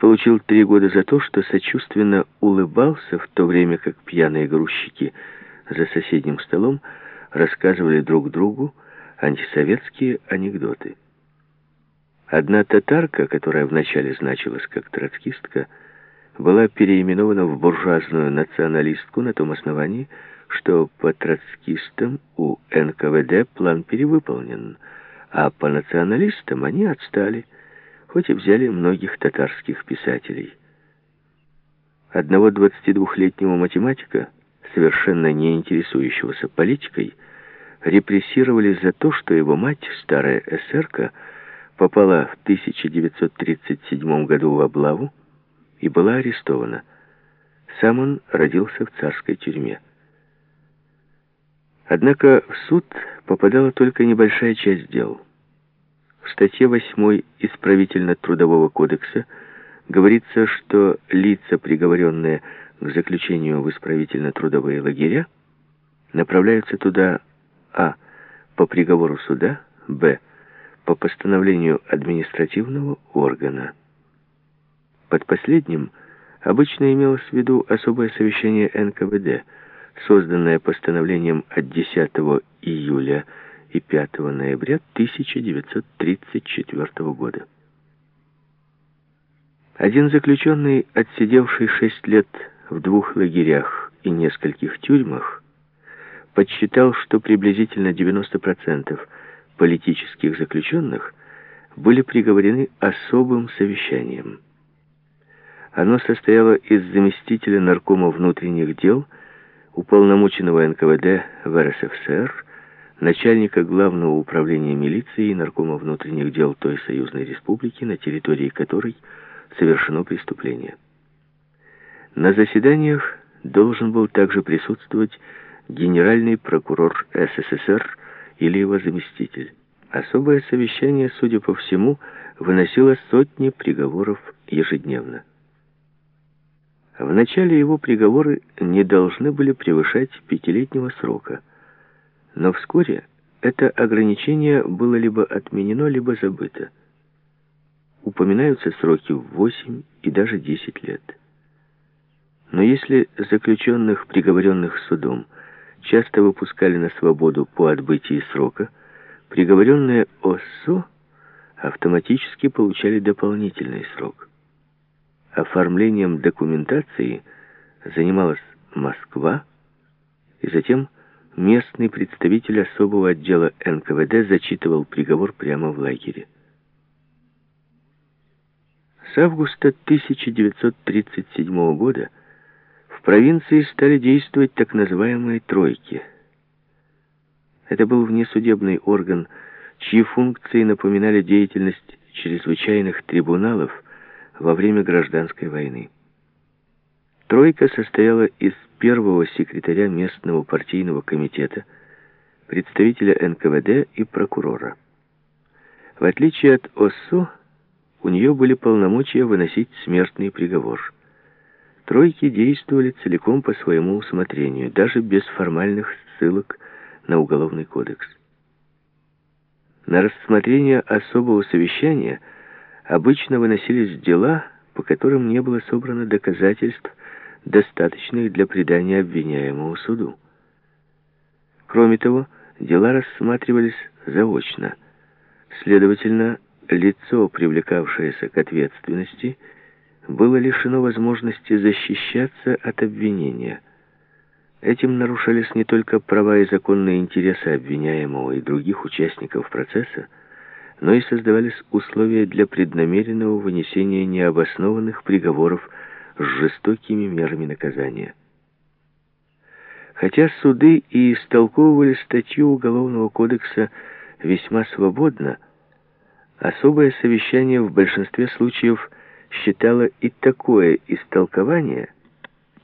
получил три года за то, что сочувственно улыбался, в то время как пьяные грузчики за соседним столом рассказывали друг другу антисоветские анекдоты. Одна татарка, которая вначале значилась как троцкистка, была переименована в буржуазную националистку на том основании, что по троцкистам у НКВД план перевыполнен, а по националистам они отстали, хоть и взяли многих татарских писателей. Одного 22-летнего математика, совершенно не интересующегося политикой, репрессировали за то, что его мать, старая эсерка, попала в 1937 году в облаву и была арестована. Сам он родился в царской тюрьме. Однако в суд попадала только небольшая часть дел. В статье 8 Исправительно-трудового кодекса говорится, что лица, приговоренные к заключению в исправительно-трудовые лагеря, направляются туда а. по приговору суда, б. по постановлению административного органа. Под последним обычно имелось в виду особое совещание НКВД – созданная постановлением от 10 июля и 5 ноября 1934 года. Один заключенный, отсидевший шесть лет в двух лагерях и нескольких тюрьмах, подсчитал, что приблизительно 90% политических заключенных были приговорены особым совещанием. Оно состояло из заместителя наркома внутренних дел – уполномоченного НКВД в РСФСР, начальника Главного управления милиции и наркома внутренних дел той союзной республики, на территории которой совершено преступление. На заседаниях должен был также присутствовать генеральный прокурор СССР или его заместитель. Особое совещание, судя по всему, выносило сотни приговоров ежедневно. Вначале его приговоры не должны были превышать пятилетнего срока, но вскоре это ограничение было либо отменено, либо забыто. Упоминаются сроки в 8 и даже 10 лет. Но если заключенных, приговоренных судом, часто выпускали на свободу по отбытии срока, приговоренные ОСО автоматически получали дополнительный срок. Оформлением документации занималась Москва, и затем местный представитель особого отдела НКВД зачитывал приговор прямо в лагере. С августа 1937 года в провинции стали действовать так называемые «тройки». Это был внесудебный орган, чьи функции напоминали деятельность чрезвычайных трибуналов – во время гражданской войны. Тройка состояла из первого секретаря местного партийного комитета, представителя НКВД и прокурора. В отличие от ОСО, у нее были полномочия выносить смертный приговор. Тройки действовали целиком по своему усмотрению, даже без формальных ссылок на Уголовный кодекс. На рассмотрение особого совещания – обычно выносились дела, по которым не было собрано доказательств, достаточных для предания обвиняемого суду. Кроме того, дела рассматривались заочно. Следовательно, лицо, привлекавшееся к ответственности, было лишено возможности защищаться от обвинения. Этим нарушались не только права и законные интересы обвиняемого и других участников процесса, но и создавались условия для преднамеренного вынесения необоснованных приговоров с жестокими мерами наказания. Хотя суды и истолковывали статью Уголовного кодекса весьма свободно, особое совещание в большинстве случаев считало и такое истолкование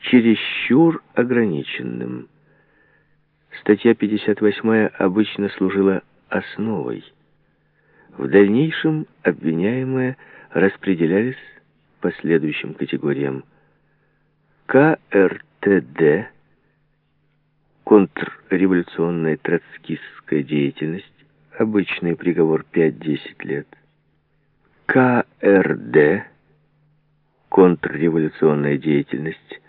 чересчур ограниченным. Статья 58 обычно служила основой. В дальнейшем обвиняемые распределялись по следующим категориям. КРТД, контрреволюционная троцкистская деятельность, обычный приговор 5-10 лет. КРД, контрреволюционная деятельность